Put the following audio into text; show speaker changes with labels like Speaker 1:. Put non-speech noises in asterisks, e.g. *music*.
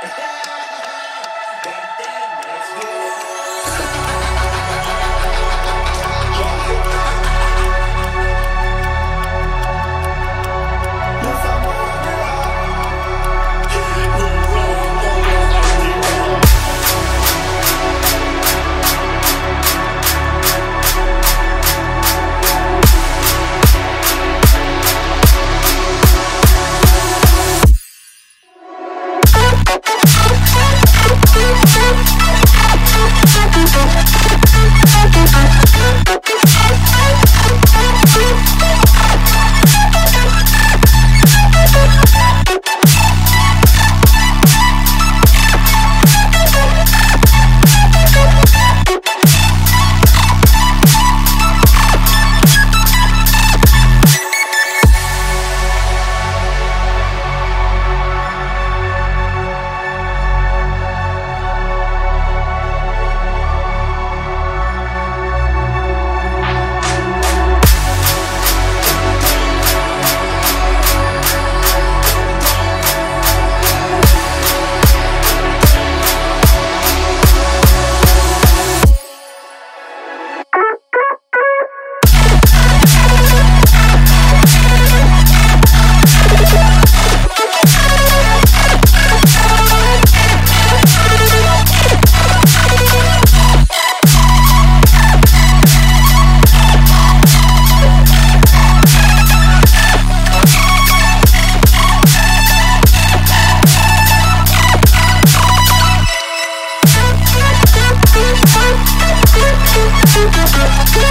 Speaker 1: Yeah. *laughs* Yeah.